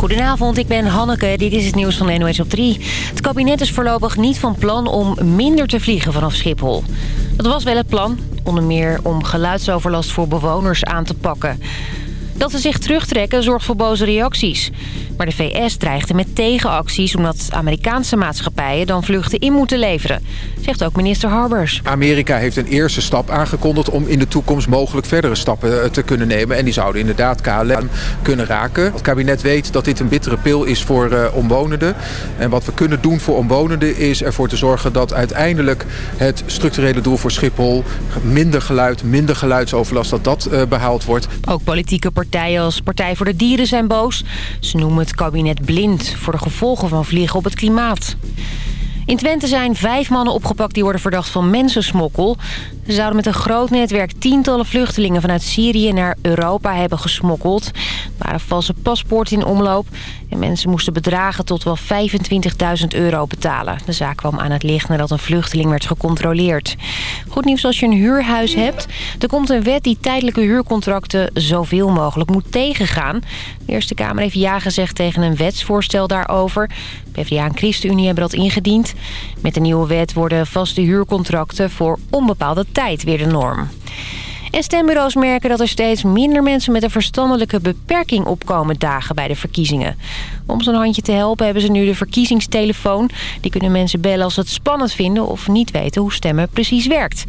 Goedenavond, ik ben Hanneke. Dit is het nieuws van NOS op 3. Het kabinet is voorlopig niet van plan om minder te vliegen vanaf Schiphol. Dat was wel het plan, onder meer om geluidsoverlast voor bewoners aan te pakken. Dat ze zich terugtrekken zorgt voor boze reacties. Maar de VS dreigde met tegenacties omdat Amerikaanse maatschappijen dan vluchten in moeten leveren. Zegt ook minister Harbers. Amerika heeft een eerste stap aangekondigd om in de toekomst mogelijk verdere stappen eh, te kunnen nemen. En die zouden inderdaad KLM kunnen raken. Het kabinet weet dat dit een bittere pil is voor uh, omwonenden. En wat we kunnen doen voor omwonenden is ervoor te zorgen dat uiteindelijk het structurele doel voor Schiphol, minder geluid, minder geluidsoverlast, dat dat uh, behaald wordt. Ook politieke partijen als Partij voor de Dieren zijn boos. Ze noemen het kabinet blind voor de gevolgen van vliegen op het klimaat. In Twente zijn vijf mannen opgepakt die worden verdacht van mensensmokkel. Ze zouden met een groot netwerk tientallen vluchtelingen vanuit Syrië naar Europa hebben gesmokkeld. Er waren valse paspoorten in omloop en mensen moesten bedragen tot wel 25.000 euro betalen. De zaak kwam aan het licht nadat een vluchteling werd gecontroleerd. Goed nieuws als je een huurhuis hebt. Er komt een wet die tijdelijke huurcontracten zoveel mogelijk moet tegengaan. De Eerste Kamer heeft ja gezegd tegen een wetsvoorstel daarover. PvdA en ChristenUnie hebben dat ingediend. Met de nieuwe wet worden vaste huurcontracten voor onbepaalde tijd weer de norm. En stembureaus merken dat er steeds minder mensen met een verstandelijke beperking opkomen dagen bij de verkiezingen. Om zo'n handje te helpen hebben ze nu de verkiezingstelefoon. Die kunnen mensen bellen als ze het spannend vinden of niet weten hoe stemmen precies werkt.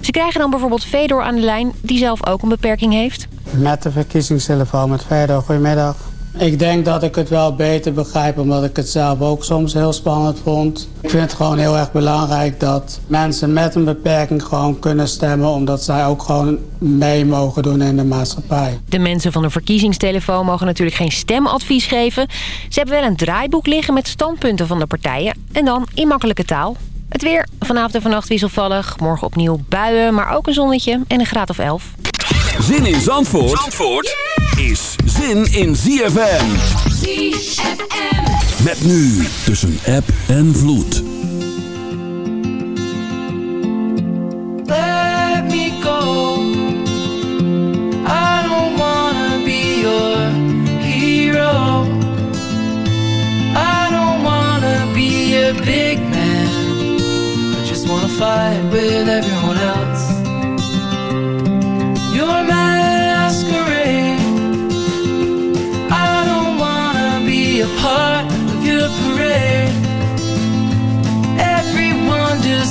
Ze krijgen dan bijvoorbeeld Fedor aan de lijn, die zelf ook een beperking heeft. Met de verkiezingstelefoon met Fedor, goedemiddag. Ik denk dat ik het wel beter begrijp, omdat ik het zelf ook soms heel spannend vond. Ik vind het gewoon heel erg belangrijk dat mensen met een beperking gewoon kunnen stemmen... omdat zij ook gewoon mee mogen doen in de maatschappij. De mensen van de verkiezingstelefoon mogen natuurlijk geen stemadvies geven. Ze hebben wel een draaiboek liggen met standpunten van de partijen en dan in makkelijke taal. Het weer, vanavond en vannacht wisselvallig. Morgen opnieuw buien, maar ook een zonnetje en een graad of 11. Zin in Zandvoort, Zandvoort is zin in ZFM. ZFM. Met nu tussen app en vloed. Let me go. I don't wanna be your hero. I don't wanna be a big man. I just wanna fight with everyone else.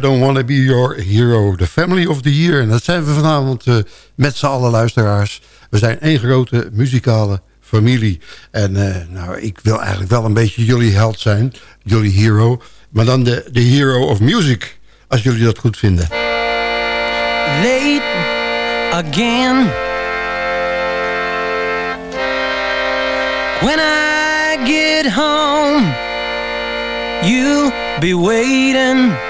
Don't Wanna Be Your Hero. The Family of the Year. En dat zijn we vanavond uh, met z'n allen luisteraars. We zijn één grote muzikale familie. En uh, nou, ik wil eigenlijk wel een beetje jullie held zijn. Jullie hero. Maar dan de, de hero of music. Als jullie dat goed vinden. Late again. When I get home. You'll be waiting.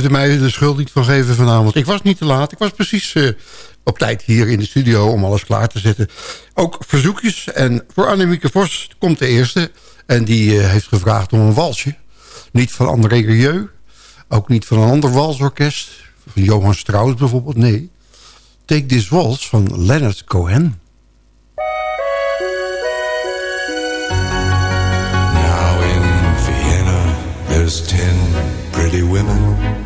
Kunt mij de schuld niet van geven vanavond. Ik was niet te laat. Ik was precies eh, op tijd hier in de studio om alles klaar te zetten. Ook verzoekjes. En voor Annemieke Vos komt de eerste. En die eh, heeft gevraagd om een walsje. Niet van André Rieu. Ook niet van een ander walsorkest. Van Johan Strauss bijvoorbeeld. Nee. Take This Waltz van Leonard Cohen. Now in Vienna, there's ten pretty women.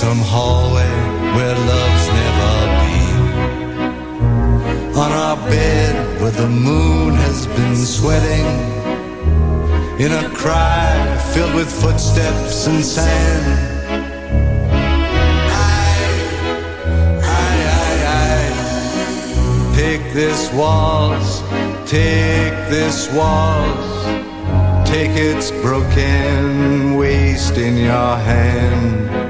some hallway where love's never been. On our bed where the moon has been sweating. In a cry filled with footsteps and sand. Take this waltz, take this waltz, take its broken waste in your hand.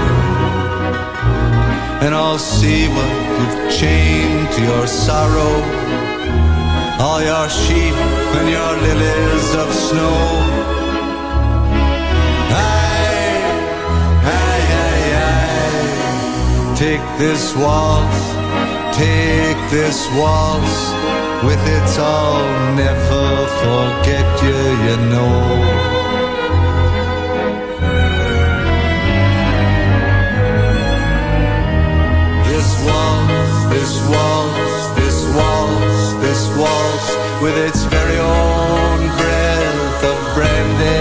and I'll see what you've chained to your sorrow. All your sheep and your lilies of snow. Aye, aye, aye, aye. Take this waltz, take this waltz. With its I'll never forget you, you know. This waltz, this waltz, this waltz, with its very own breath of brandy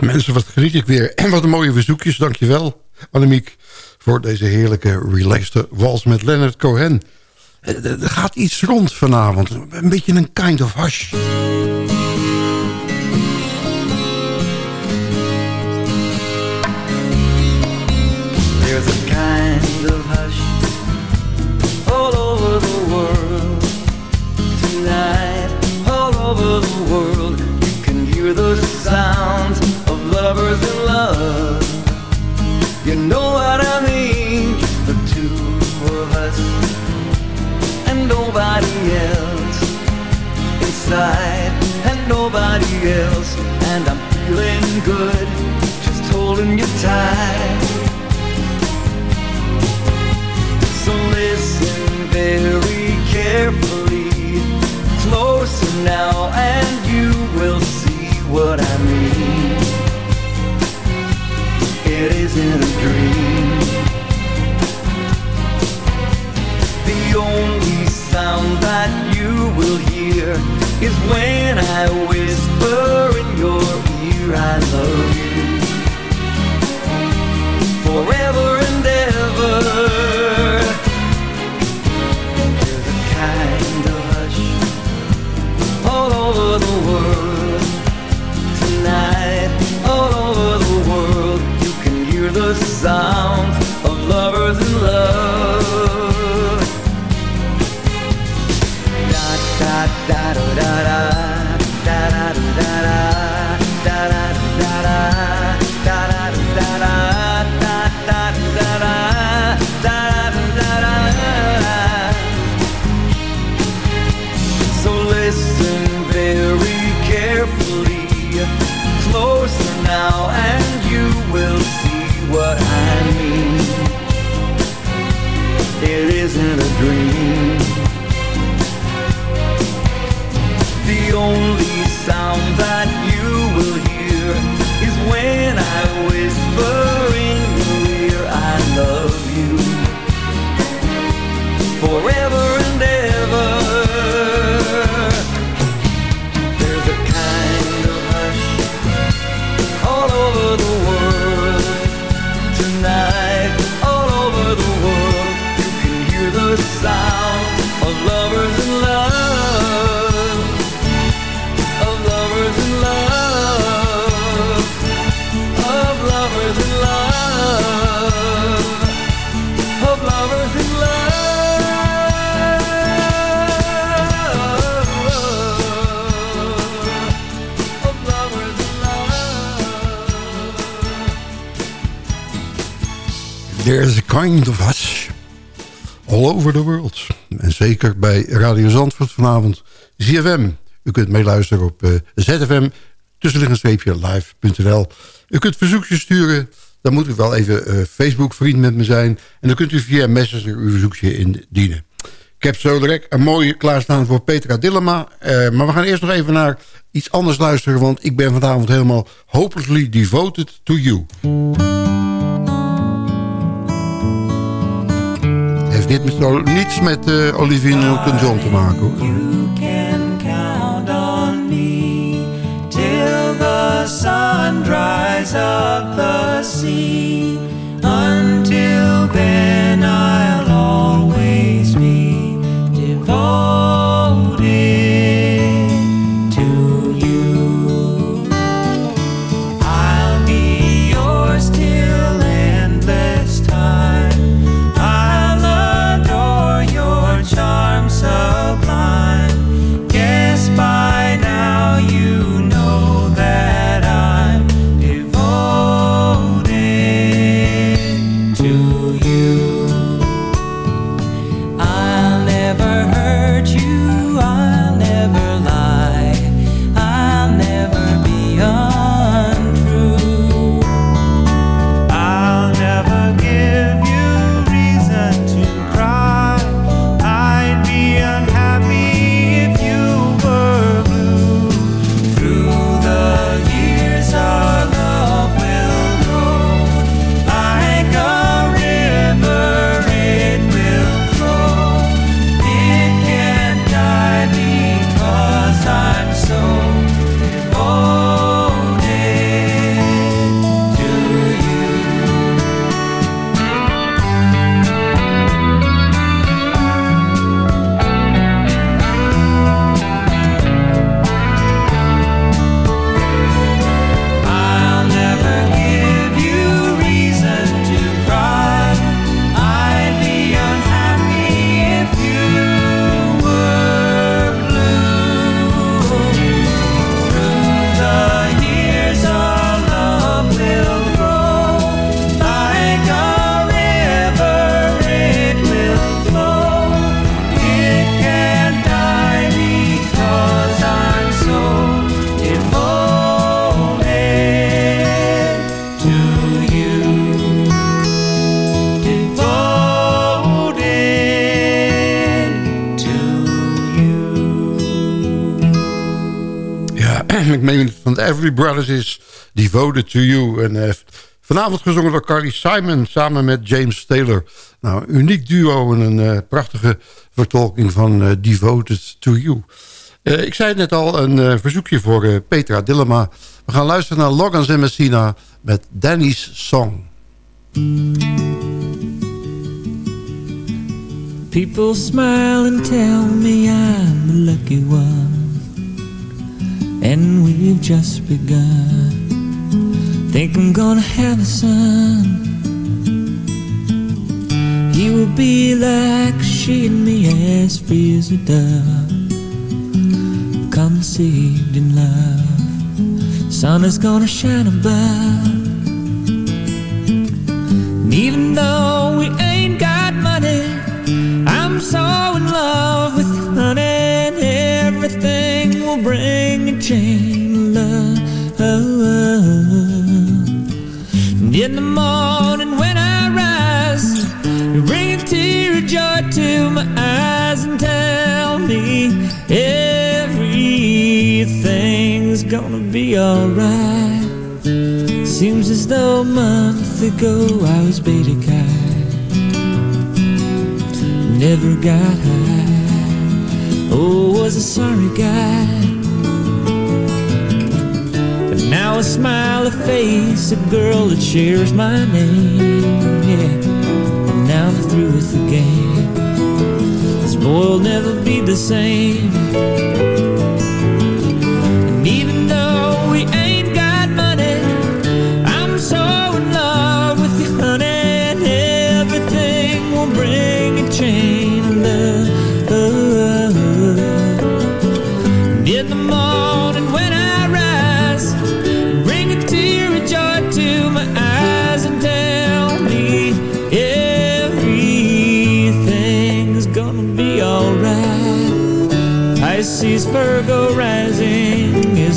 mensen, wat geniet ik weer. En wat een mooie verzoekjes. Dankjewel, Annemiek, voor deze heerlijke relaxed wals met Leonard Cohen. Er gaat iets rond vanavond. Een beetje een kind of hush. A kind of hush all over the world tonight, all lovers in love. You know what I mean? Just the two of us and nobody else inside, and nobody else. And I'm feeling good, just holding you tight. So listen very carefully, closer now, and you will see what I mean. It isn't a dream. The only sound that you will hear is when I whisper in your ear, I love you. Forever desire kind of. All over the world. En zeker bij Radio Zandvoort vanavond. ZFM. U kunt meeluisteren op eh, ZFM. Tussenliggend streepje live.nl. U kunt verzoekjes sturen. Dan moet u wel even eh, Facebook vriend met me zijn. En dan kunt u via Messenger uw verzoekje indienen. Ik heb zo direct een mooie klaarstaan voor Petra Dillema. Eh, maar we gaan eerst nog even naar iets anders luisteren. Want ik ben vanavond helemaal hopelessly devoted to you. Dit met, niets met eh, Olivia Newton-John te maken hoor. You can count on me till the sun dries up the sea. Until then, Every Brothers is Devoted to You. En vanavond gezongen door Carly Simon samen met James Taylor. Nou, uniek duo en een uh, prachtige vertolking van uh, Devoted to You. ik zei net al, een verzoekje voor Petra Dillema. We gaan luisteren naar Logan en Messina met Danny's Song. People smile and tell me I'm a lucky one. And we've just begun. Think I'm gonna have a son. He will be like she and me, as free as a dove. Conceived in love. Sun is gonna shine above. And even though we ain't got money I'm so in love with honey, and everything will bring a chain of love. In the morning when I rise, you bring a tear of joy to my eyes and tell me everything's gonna be alright. Seems as though a month ago I was beta cat never got high. Oh, was a sorry guy. But now I smile a face, a girl that shares my name. Yeah, now I'm through with the game. This boy will never be the same.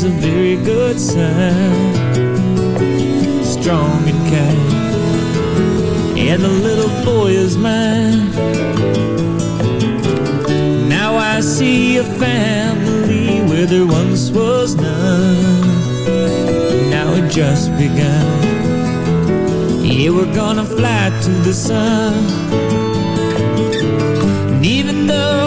Is a very good sign. Strong and kind, and the little boy is mine. Now I see a family where there once was none. Now it just begun. Yeah, we're gonna fly to the sun. And even though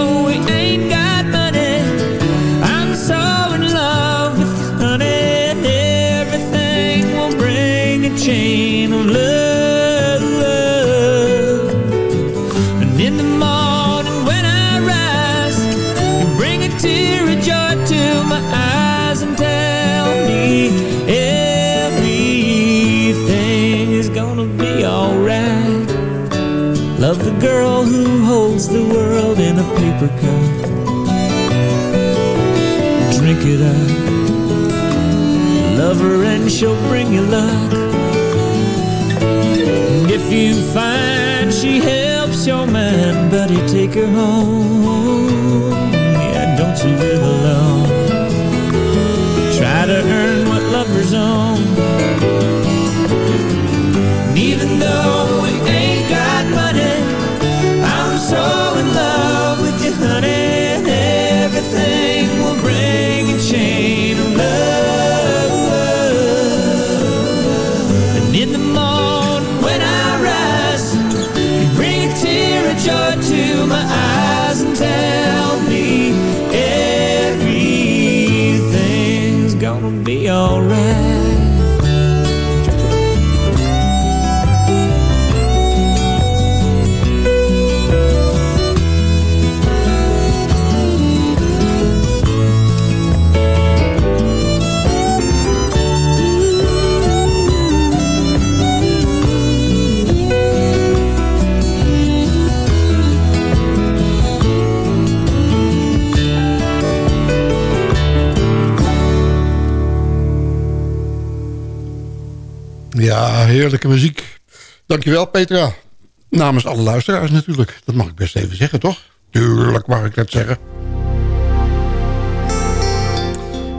paper cup. Drink it up. Love her and she'll bring you luck And if you find she helps your man, buddy, take her home. Heerlijke muziek. Dankjewel Petra. Namens alle luisteraars natuurlijk. Dat mag ik best even zeggen, toch? Tuurlijk mag ik dat zeggen.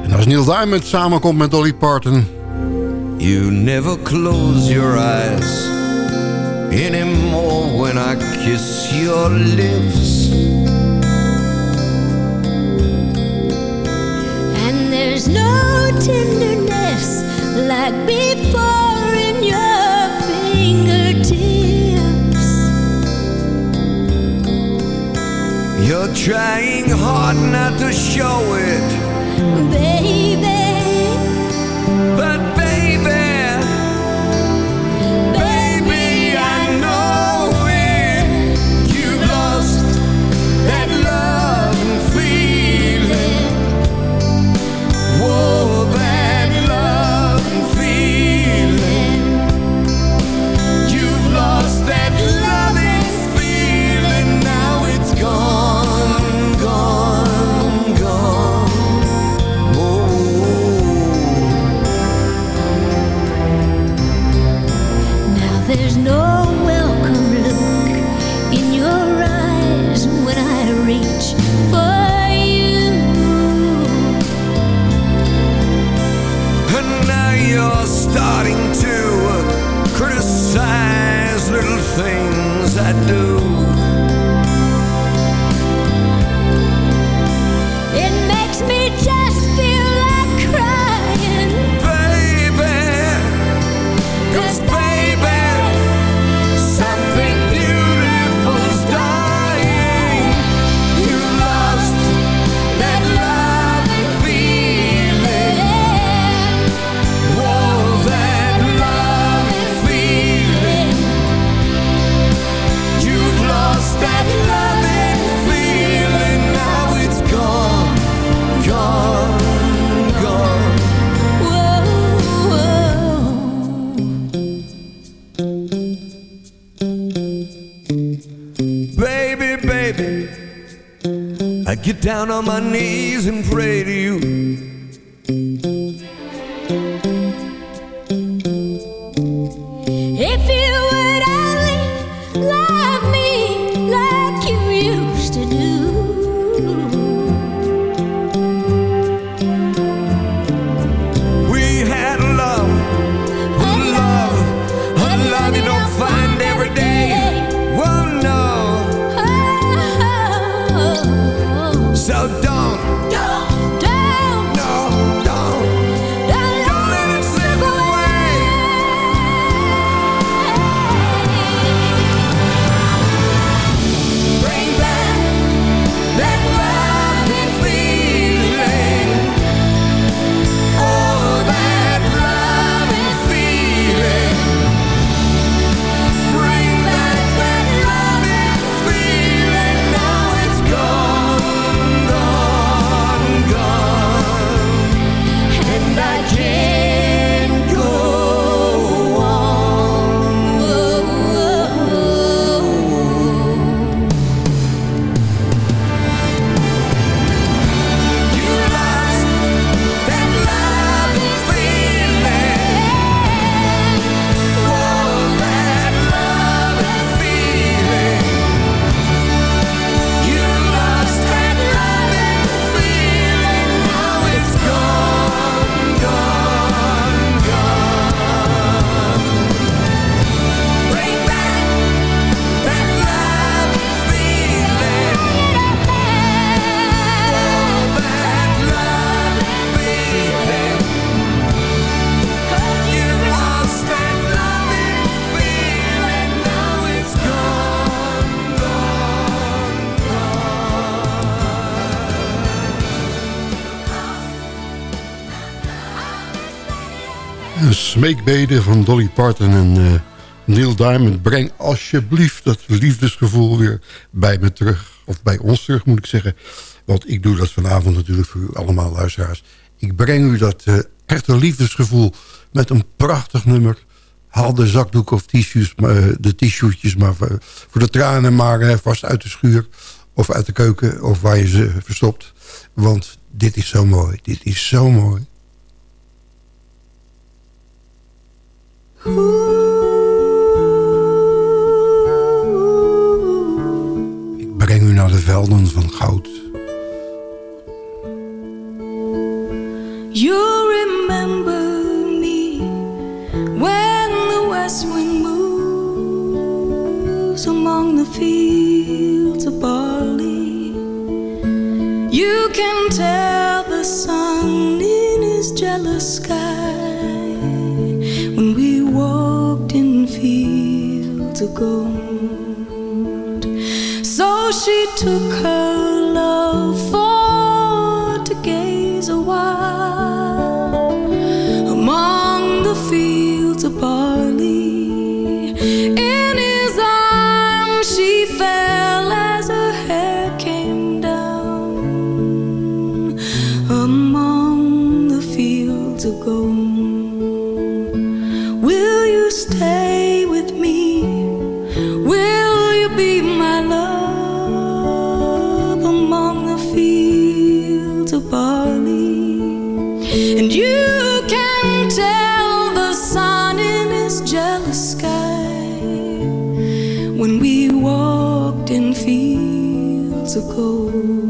En als Neil Diamond samenkomt met Dolly Parton... You never close your eyes Anymore when I kiss your lips And there's no tenderness like before You're trying hard not to show it, baby. Down on my knees Een smeekbede van Dolly Parton en eh, Neil Diamond. Breng alsjeblieft dat liefdesgevoel weer bij me terug. Of bij ons terug, moet ik zeggen. Want ik doe dat vanavond natuurlijk voor u allemaal luisteraars. Ik breng u dat eh, echte liefdesgevoel met een prachtig nummer. Haal de zakdoek of tissues, eh, de tissuetjes maar voor, voor de tranen maar vast uit de schuur. Of uit de keuken, of waar je ze verstopt. Want dit is zo mooi. Dit is zo mooi. Ik breng u naar de velden van goud. You remember me when the west wind moves among the fields of barley. You can tell the sun in jealous sky of gold. So she took her love for to gaze a fields of gold.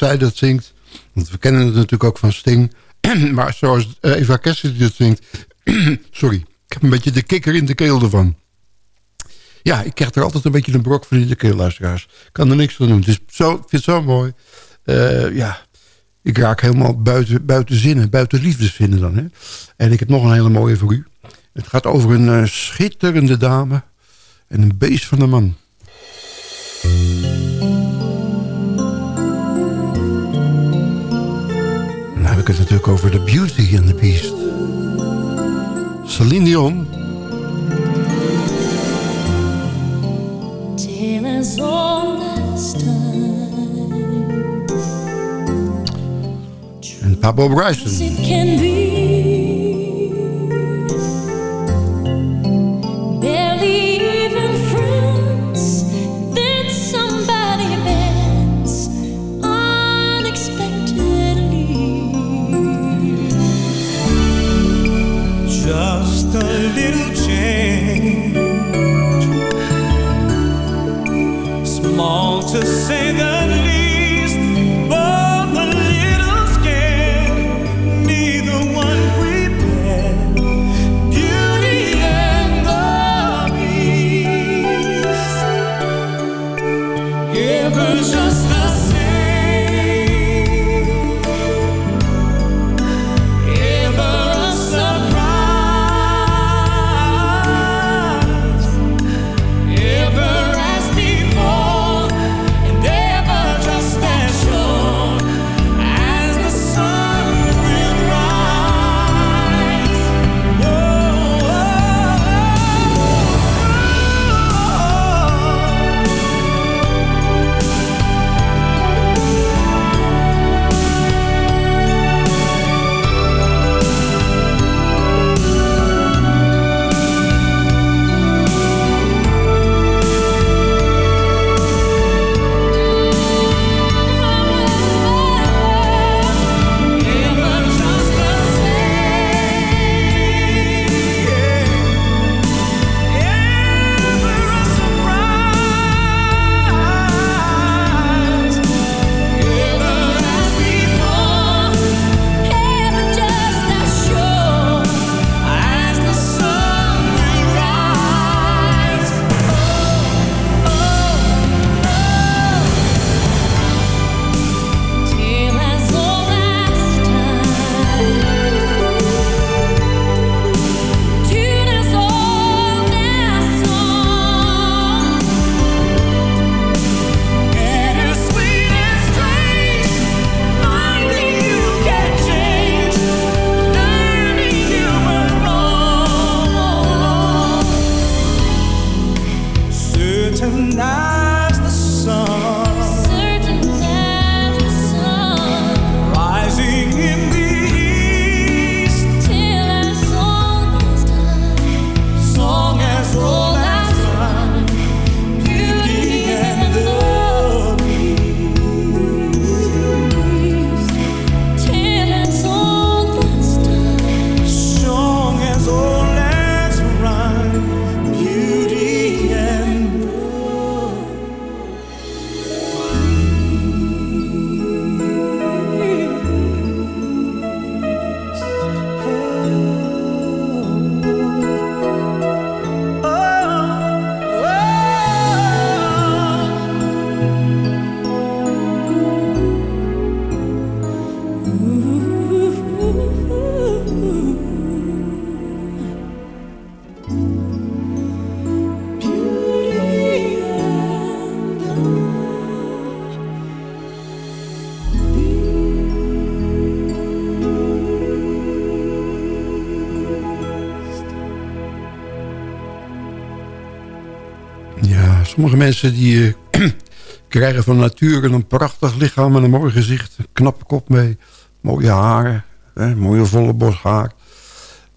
Zij dat zingt. Want we kennen het natuurlijk ook van Sting. maar zoals eh, Eva Cassidy dat zingt. sorry, ik heb een beetje de kikker in de keel ervan. Ja, ik krijg er altijd een beetje een brok van in de keel, luisteraars. Ik kan er niks aan doen. Is zo, ik vind het zo mooi. Eh, ja, ik raak helemaal buiten, buiten zinnen, buiten liefdeszinnen dan. Hè? En ik heb nog een hele mooie voor u. Het gaat over een eh, schitterende dame en een beest van een man. Het natuurlijk over The Beauty and the Beast. Celine Dion. Till as old as time. Pablo Bryson. Sommige mensen die eh, krijgen van nature een prachtig lichaam en een mooi gezicht. Een knappe kop mee, mooie haren, hè, mooie volle bos haar.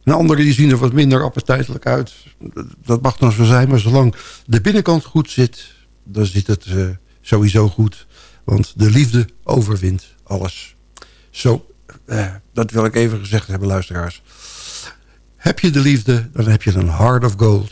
En anderen die zien er wat minder appetijtelijk uit. Dat- mag dan zo zijn, maar zolang de binnenkant goed zit... dan zit het eh, sowieso goed. Want de liefde overwint alles. Zo, eh, dat wil ik even gezegd hebben, luisteraars. Heb je de liefde, dan heb je een heart of gold.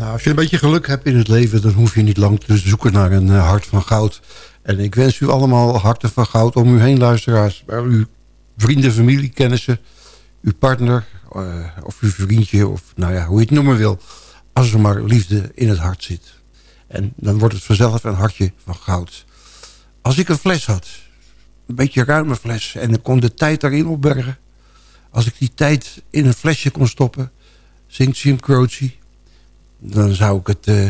Nou, als je een beetje geluk hebt in het leven... dan hoef je niet lang te zoeken naar een eh, hart van goud. En ik wens u allemaal harten van goud om u heen, luisteraars. Bij uw vrienden, familie, kennissen, uw partner... eh, of uw vriendje, of nou ja, hoe je het noemen wil. Als er maar liefde in het hart zit. En dan wordt het vanzelf een hartje van goud. Als ik een fles had, een beetje ruime fles... en ik kon de tijd daarin opbergen... als ik die tijd in een flesje kon stoppen... zingt Jim Croce dan zou ik het eh,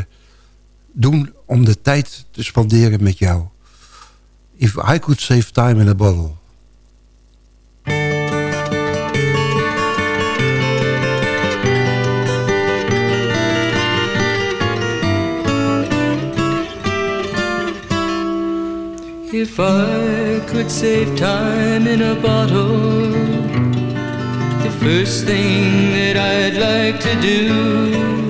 doen om de tijd te spanderen met jou. If I could save time in a bottle. If I could save time in a bottle, the first thing that I'd like to do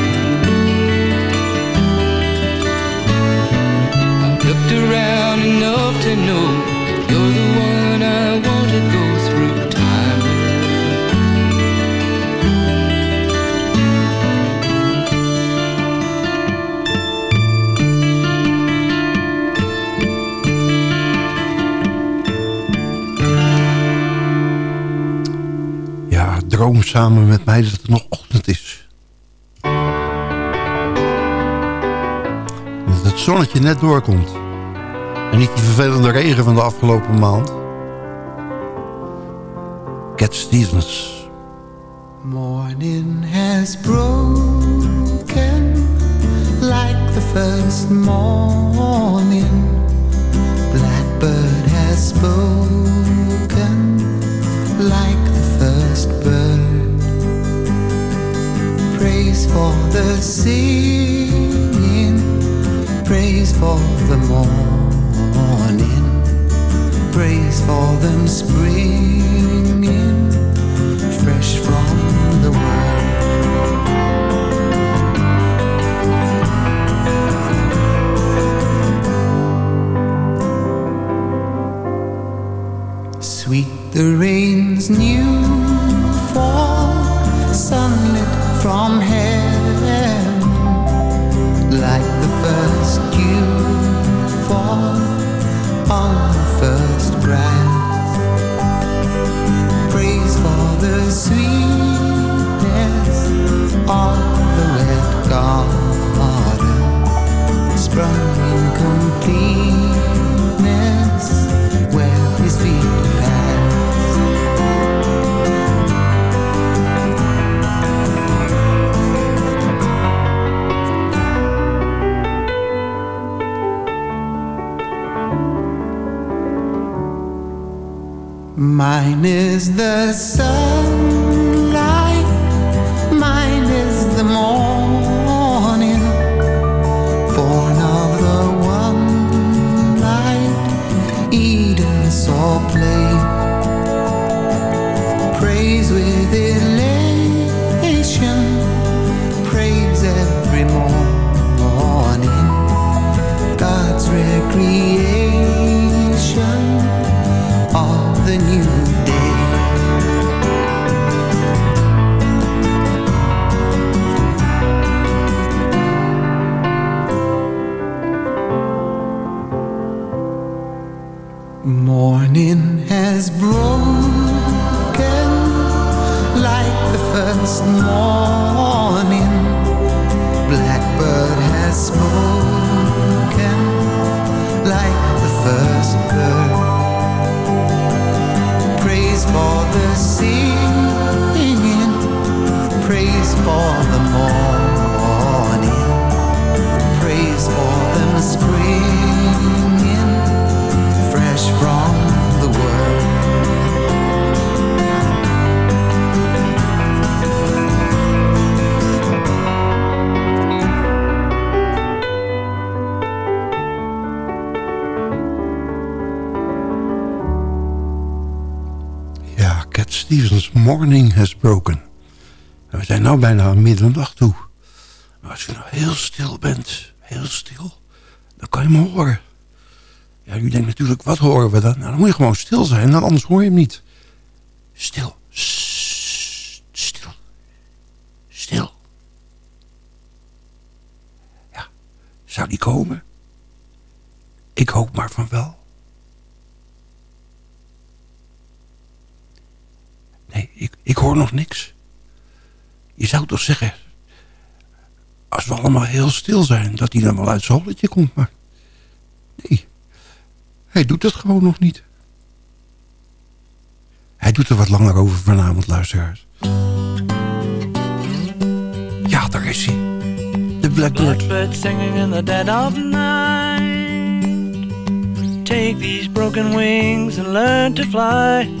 Around enough to know you're the one I want to go through time. Ja, droom samen met mij dat het nog ochtend is. Dat het zonnetje net doorkomt. Niet die vervelende regen van de afgelopen maand. Cat Stevens. Morning Broken. En we zijn nou bijna aan middernacht toe. Als je nou heel stil bent, heel stil, dan kan je me horen. Ja, u denkt natuurlijk, wat horen we dan? Nou, dan moet je gewoon stil zijn, dan anders hoor je hem niet. Stil. Stil. Stil. Ja, zou die komen? Ik hoop maar van wel. Nee, ik, ik hoor nog niks. Je zou toch zeggen... als we allemaal heel stil zijn... dat hij dan wel uit zijn holletje komt, maar... Nee, hij doet het gewoon nog niet. Hij doet er wat langer over vanavond, luisteraars. Ja, daar is hij. De Blackbird. Blackbird singing in the dead of night. Take these broken wings and learn to fly.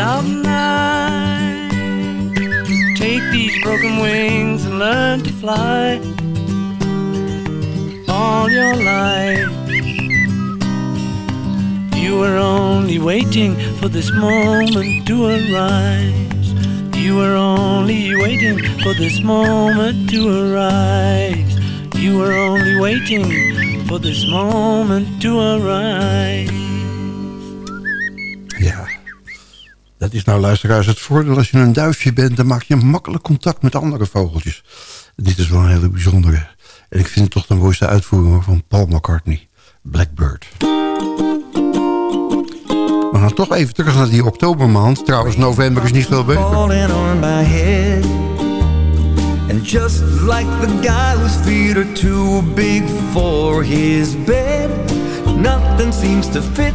Of night. Take these broken wings and learn to fly all your life. You were only waiting for this moment to arise. You were only waiting for this moment to arise. You were only waiting for this moment to arise. Is nou luisteraars het voordeel. Als je een duifje bent, dan maak je makkelijk contact met andere vogeltjes. Dit is wel een hele bijzondere. En ik vind het toch de mooiste uitvoering van Paul McCartney. Blackbird. We gaan toch even terug naar die oktobermaand. Trouwens, november is niet veel beter. And just like the guy too big for his bed, nothing seems to fit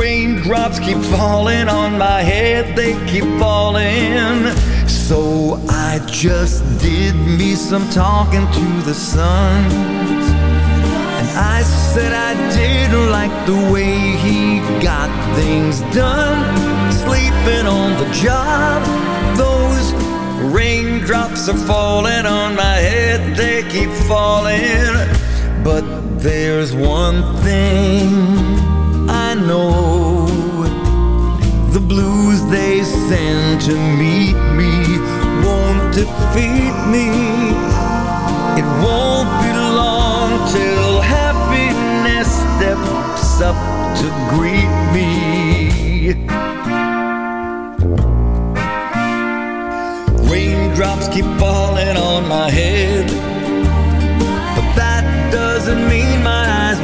raindrops keep falling on my head, they keep falling. So I just did me some talking to the sun. And I said I didn't like the way he got things done. Sleeping on the job, those raindrops are falling on my head, they keep falling. But there's one thing know the blues they send to meet me won't defeat me. It won't be long till happiness steps up to greet me. Raindrops keep falling on my head,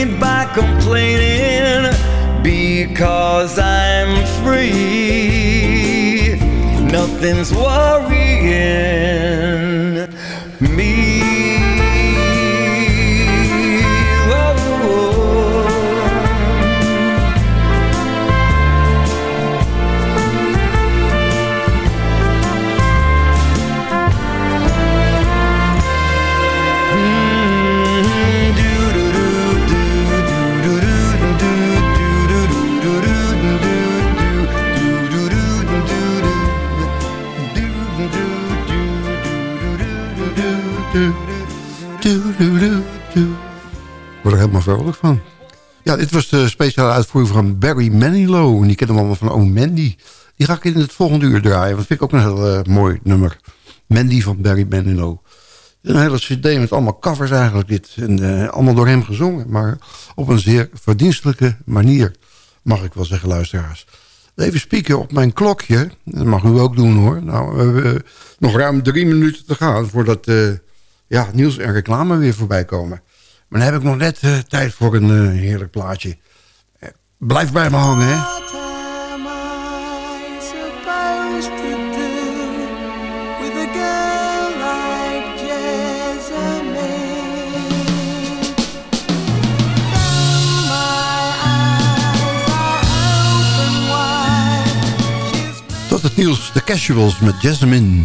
Rain by complaining because I'm free. Nothing's worrying Helemaal vrolijk van. Ja, dit was de speciale uitvoering van Barry Manilow. En die kennen we allemaal van Oh Mandy. Die ga ik in het volgende uur draaien. Want vind ik ook een heel eh, mooi nummer. Mandy van Barry Manilow. Een hele cd met allemaal covers eigenlijk dit. En, eh, allemaal door hem gezongen. Maar op een zeer verdienstelijke manier. Mag ik wel zeggen, luisteraars. Even spieken op mijn klokje. Dat mag u ook doen hoor. Nou, we hebben eh, nog ruim drie minuten te gaan... voordat ja, nieuws en reclame weer voorbij komen. Maar dan heb ik nog net eh, tijd voor een eh, heerlijk plaatje. Eh, blijf bij me hangen, hè. Tot het nieuws, de casuals met Jasmine.